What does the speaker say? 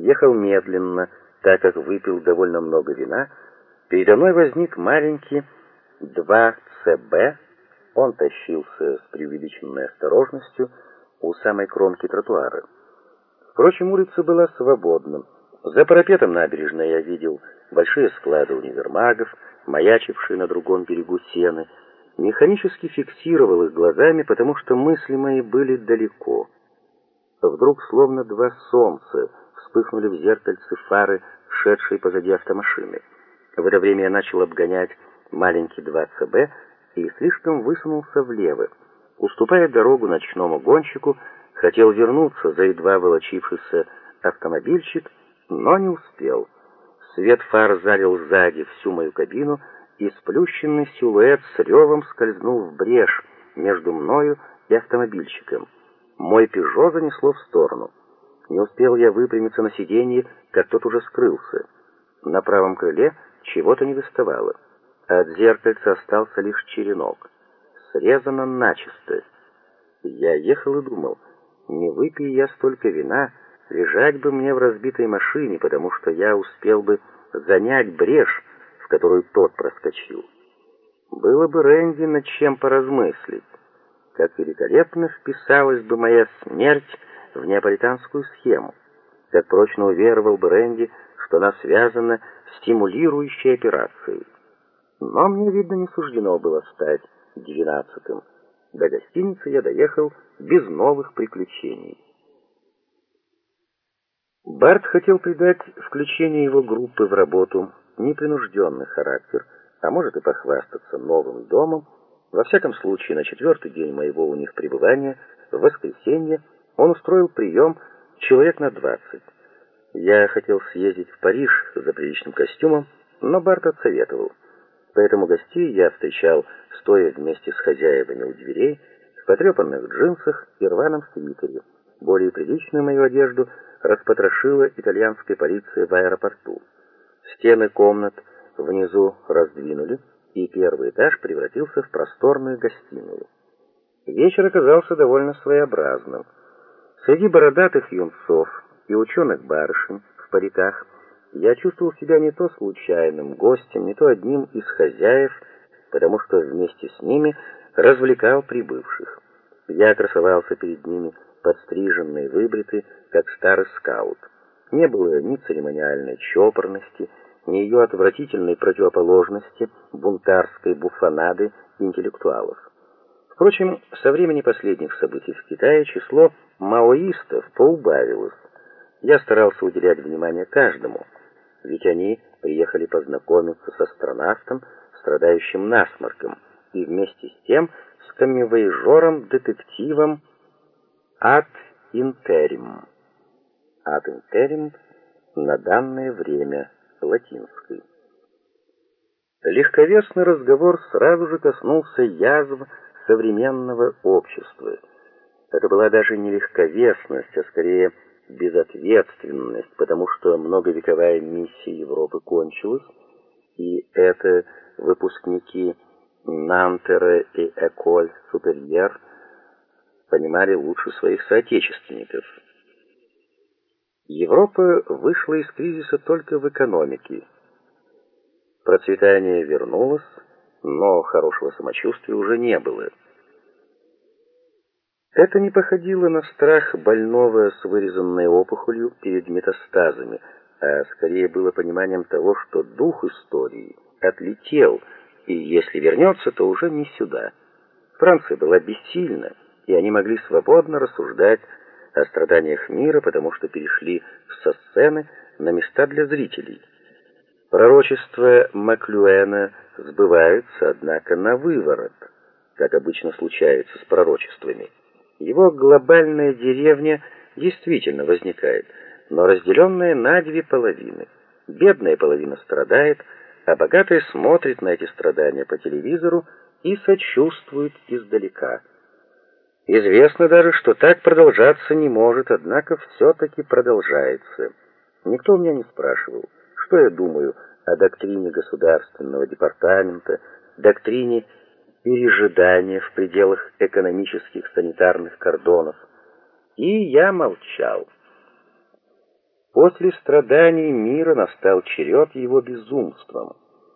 Ехал медленно, так как выпил довольно много вина. Передо мной возник маленький 2ЦБ. Он тащился с преувеличенной осторожностью у самой кромки тротуара. Впрочем, улица была свободна. За парапетом набережной я видел большие склады универмагов, маячившие на другом берегу Сены, механически фиксировал их глазами, потому что мысли мои были далеко. Вдруг, словно два солнца, вспыхнули в зеркальце фары, шедшие позади автомашины. В это время я начал обгонять маленький 2ЦБ и слишком высунулся влево. Уступая дорогу ночному гонщику, хотел вернуться за едва волочившийся автомобильчик, но не успел. Свет фар залил сзади всю мою кабину, и сплющенный силуэт с ревом скользнул в брешь между мною и автомобильчиком. Мой «Пежо» занесло в сторону. Не успел я выпрямиться на сиденье, как тот уже скрылся. На правом крыле чего-то не доставало. От зеркальца остался лишь черенок. Срезано начисто. Я ехал и думал, не выпей я столько вина, лежать бы мне в разбитой машине, потому что я успел бы занять брешь, в которую тот проскочил. Было бы Рэнди над чем поразмыслить. Как великолепно вписалась бы моя смерть в неаполитанскую схему. Как прочно уверовал бы Рэнди, что она связана с стимулирующей операцией. Но мне, видно, не суждено было стать двенадцатым. До гостиницы я доехал без новых приключений. Барт хотел придать включению его группы в работу непринужденный характер, а может и похвастаться новым домом. Во всяком случае, на четвертый день моего у них пребывания, в воскресенье, он устроил прием человек на двадцать. Я хотел съездить в Париж за приличным костюмом, но Барт отсоветовал. Поэтому гостей я встречал, стоя вместе с хозяевами у дверей, в потрепанных джинсах и рваном свитере. Более приличную мою одежду распотрошила итальянская полиция в аэропорту. Стены комнат внизу раздвинули, и первый этаж превратился в просторную гостиную. Вечер оказался довольно своеобразным. Среди бородатых юнцов и ученых барышень в париках я чувствовал себя не то случайным гостем, не то одним из хозяев, потому что вместе с ними развлекал прибывших. Я красовался перед ними, подстриженный, выбритый, как старый скаут. Не было ни церемониальной чопорности, ни ее отвратительной противоположности бунтарской буфонады интеллектуалов. Впрочем, со времени последних событий в Китае число маоистов поубавилось. Я старался уделять внимание каждому, ведь они приехали познакомиться с астронавтом, страдающим насморком, и вместе с тем с камевоежором-детективом Ад Интерим. Ад Интерим на данное время латинской. Легковесный разговор сразу же коснулся язв современного общества. Это была даже не легковесность, а скорее безответственность, потому что многовековая миссия Европы кончилась, и это выпускники Нантера и Эколь Суперьер понимали лучше своих соотечественников. Европа вышла из кризиса только в экономике. Процветание вернулось, но хорошего самочувствия уже не было. Это не походило на страх больного с вырезанной опухолью перед метастазами, а скорее было пониманием того, что дух истории отлетел, и если вернется, то уже не сюда. Франция была бессильна, и они могли свободно рассуждать о страданиях мира, потому что перешли со сцены на места для зрителей. Пророчества Маклюэна сбываются, однако, на выворот, как обычно случается с пророчествами. Его глобальная деревня действительно возникает, но разделенная на две половины. Бедная половина страдает, а богатая смотрит на эти страдания по телевизору и сочувствует издалека. Известно даже, что так продолжаться не может, однако все таки продолжается. Никто меня не спрашивал, что я думаю о доктрине государственного департамента, доктрине пережидания в пределах экономических санитарных кордонов. И я молчал. После страданий мира настал черед его безумствам.